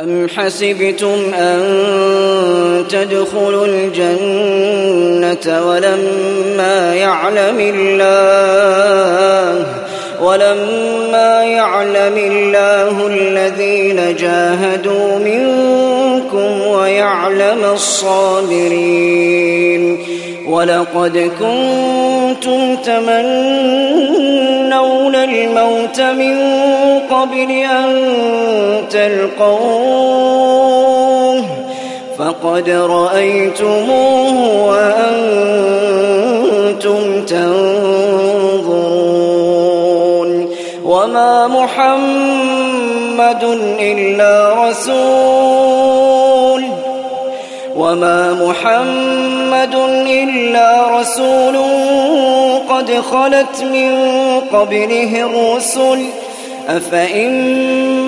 أم حسبتم أن تدخلوا الجنة ولما يعلم الله ولما يعلم الله الذين جاهدوا منكم ويعلم الصابرين ولقد كنتم تمنون الموت من قبل أن تلقوه فقد رأيتموه وأنتم تنظرون وما محمد إلا رسول وما محمد إلا رسول قد خلت من قبله الرسل أفإن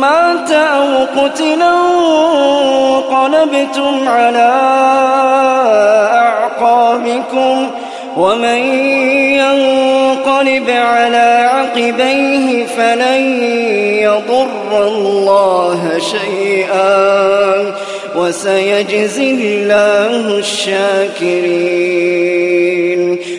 مات أو قتلا انقلبتم على أعقابكم ومن ينقلب على عقبيه فلن يضر الله شيئا وسيجزي الله الشاكرين.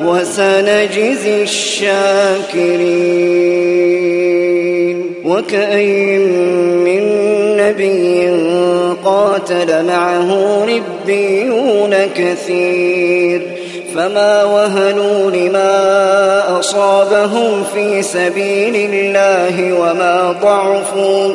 وسنجزي الشاكرين. وكأين من نبي قاتل معه ربيون كثير. فما وهنوا لما أصابهم في سبيل الله وما ضعفوا.